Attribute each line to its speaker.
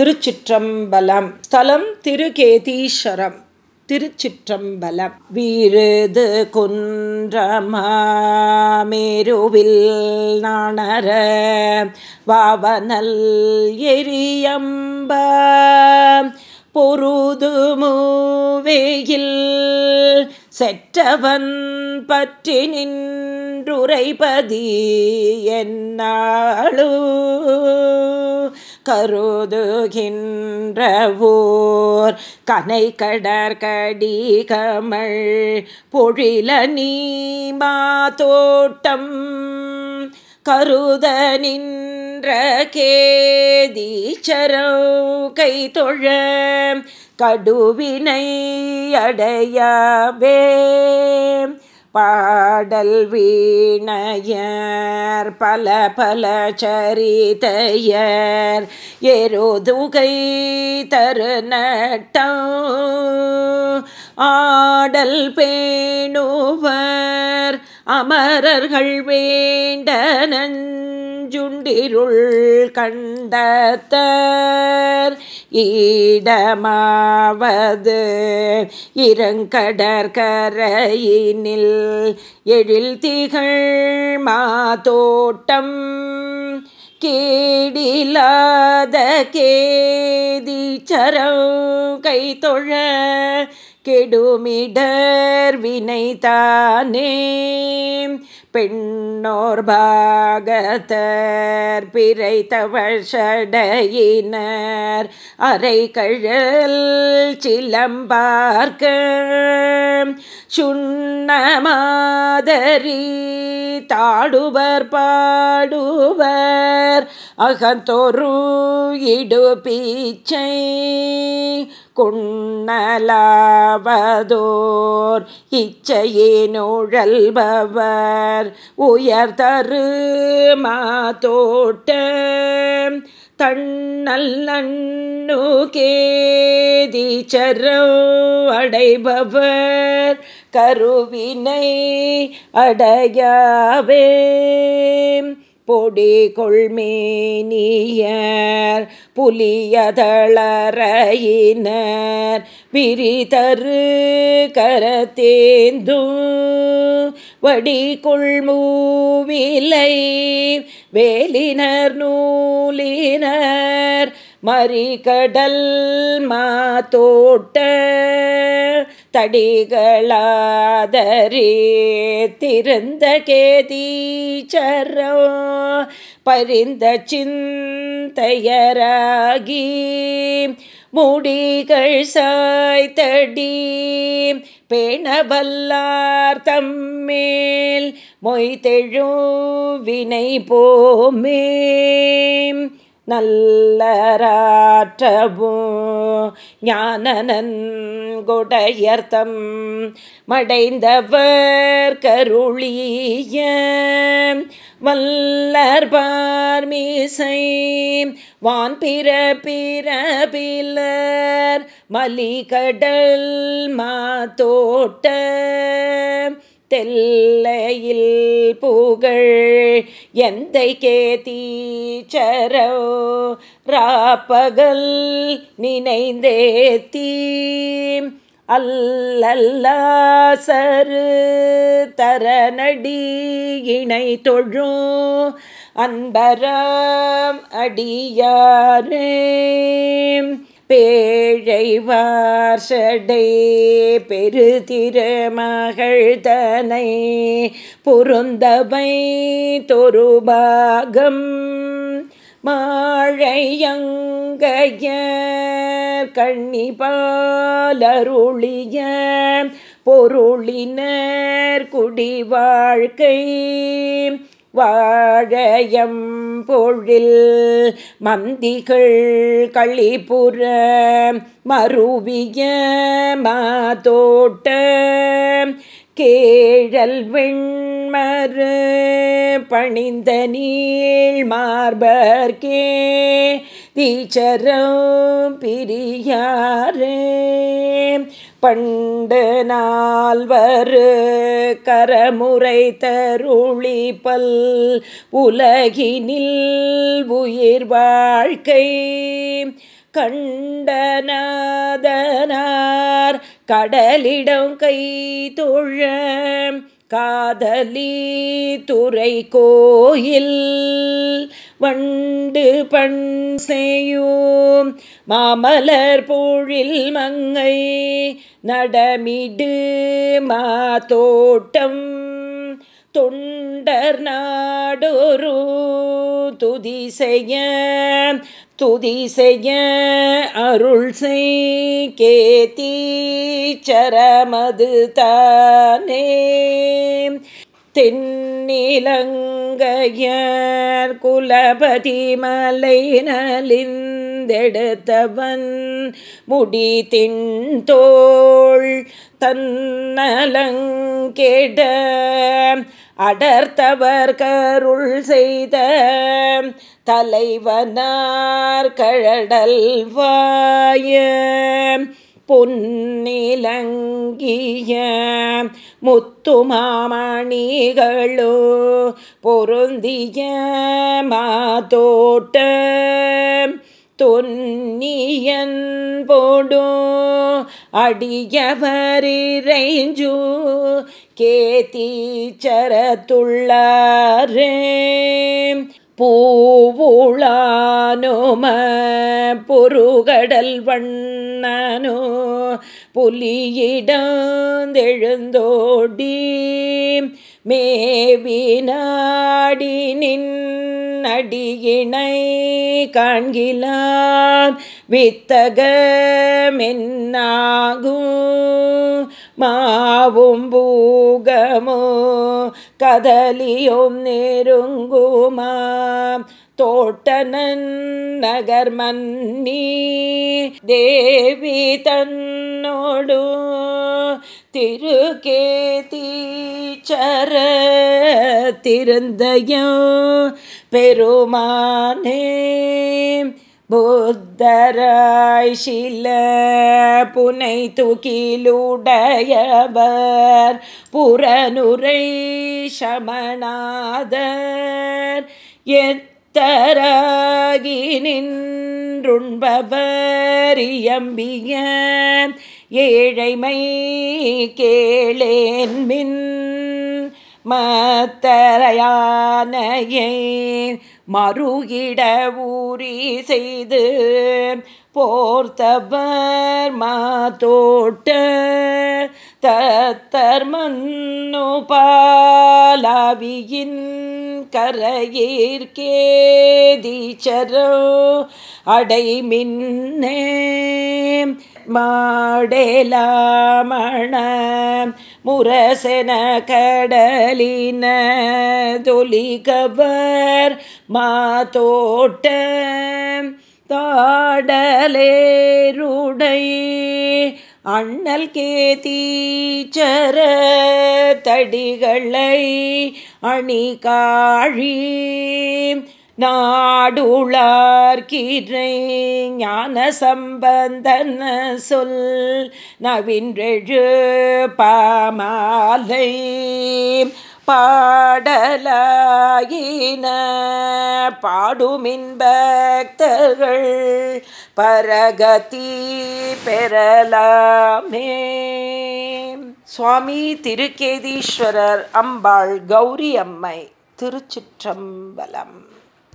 Speaker 1: திருச்சிற்றம்பலம். ஸ்தலம் திருகேதீஸ்வரம். திருச்சிற்றம்பலம். வீருது குன்றமாமேருவில் நாணர வாவனல் எரியம்ப. பொருது மூவேயில் செற்றவன் பற்றி நின்றுரைபதி என்னாளு. கருதுகின்றவோர். கனை கடற்கடி கமல் பொழில நீமா தோட்டம் கருத நின்ற கேதீச்சரோ கை தொழ கடுவினை அடையவே. பாடல் வீணையர் பல பல சரிதையர் எருதுகை தரு நட்டம் ஆடல் பேணுவர். அமரர்கள் வேண்ட நஞ்சுண்டிருள் கண்டத்தர். ஈடமாவது இரங்கடற்கரையினில் எழில் திகழ் மாதோட்டம். கேடிலாத கேதி சரம் கை தொழ கெடுமிடர் வினைதானே. பெண்ணோர் பாகத்தர் பிறைத்தவள் சடையினர். அரை கழல் சிலம்பார்க்க சுண்ணமாதரி தாடுவர் பாடுவர். அகந்தொரு இடு பீச்சை குண்ணலாவதோர் இச்சையினுழல்பவர் உயர்தரு மாதோட்ட தன்னல்லண்ணு கேதிச்சரோ அடைபவர் கருவினை அடையாவே பொடி கொள்மேனியர் புலியதளரையினர் பிரிதரு கரத்தேந்து வடி கொள்மூவிலை வேலினர் நூலினர் மறிகடல் மாத்தோட்ட தடிகளாதரே திருந்த கேதீச்சரோ பரிந்த சிந்தையராகி முடிகள் சாய்த்தடி பேணவல்லார் தம்மேல் மொய்தெழும் வினை போமே. நல்லராற்றவும் ஞானநன்கொடையர்த்தம் மடைந்தவர் கருளிய மல்லர் பார்மீசை வான் பிற பிறபிலர் மலிகடல் மாத்தோட்ட தெல்லையில் புகழ் எந்தை கேதீச்சரோ ராப்பகல் நினைந்தே நினைந்தேத்தீ அல்லல்லாசரு தரநடி இணை தொழும் அன்பராம் அடியாரே. பேழை வார்ஷடை பெரு திருமகள் தனை பொருந்தவை தொருபாகம் மாழையங்கைய கண்ணிபாலருளிய பொருளினர் குடி வாழ்க்கை வாழையம் பொழில் மந்திகள் களிபுற மருவிய மாதோட்ட கேழல் வெண்மறு பணிந்த நீள் மார்பர்கே தீச்சரம் பிரியாரே பண்டு நால்வரு கரமுறை தருளிப்பல் உலகினில் உயிர் வாழ்க்கை. கண்டநாதனார் கடலிடம் கை தொழ காதலி துறை கோயில் வண்டு பண் செய்யும். மாமலர் பொழில் மங்கை நடமிடு மாதோட்டம். தொண்டர் நாடொரு துதி செய்ய துதி செய்ய அருள் செய் கேத்தீச்சரமது தானே. தென்னிலங்கையர் குலபதி மலை நலிந்தெடுத்தவன் முடி தின்தோள் தன்னலங்கெட அடர்த்தவர் கருள் செய்த தலைவனார் கழடல் வாய பொன்னிலங்கிய முத்துமாமணிகளோ பொருந்திய மாதோட்ட தொன்னியன் போடோ அடியவரிரைஞ்சு கேத்தீச்சரத்துள்ளாரே பூவுளானும பொருகடல் வண்ணனோ புலியிடந்தெழுந்தோடி மேவினாடி நின்னடியினை காண்கிலாம். வித்தகமென்னாகும் மாவும் பூகமோ கதலியும் நெருங்குமா தோட்டனன் நகர் மன்னி தேவி தன்னோடு திருக்கேதீச்சர திருந்தயோ பெருமானே. புத்தராய் சில புனை துகிலுடையவர் புறனுரை சமநாதர். எத் எத்தராகி நின்றுண்பவரியம்பிய ஏழைமை கேளேன் மின் மத்தரையானையை மறுகிட ஊறி செய்து போர்த்தவர் மாதோட்ட தத்தர் மன்னு பாலாவியின் கரையீர்கேதீச்சரோ அடைமின்னே மாடேலாமண முரசன கடலின தொலிகவர் மாதோட்ட தாடலேருடை அண்ணல் கேதீச்சர தடிகளை அணி காழி நாடுளார்கிரை ஞான சம்பந்தன சொல் நவின்றெழு பாமாலை. பாடலாயின. பாடுமின்பக்தர்கள் பரகதி பெறலாமே. சுவாமி திருக்கேதீஸ்வரர் அம்பாள் கௌரி அம்மை திருச்சிற்றம்பலம்.